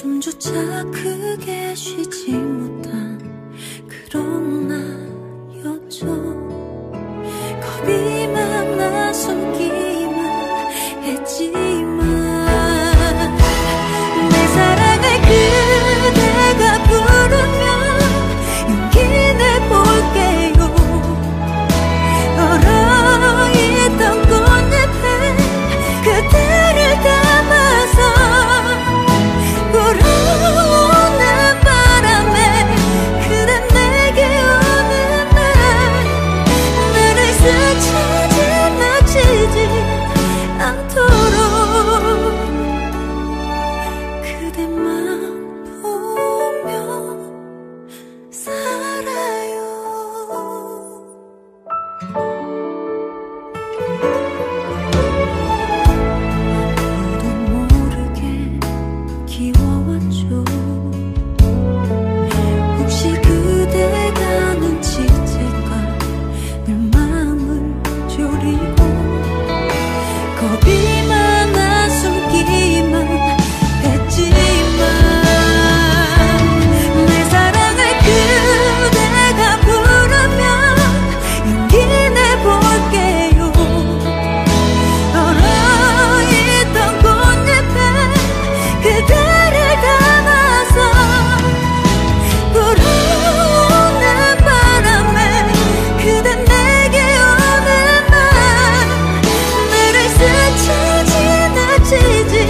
숨조차 크게 쉬지 못한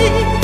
你。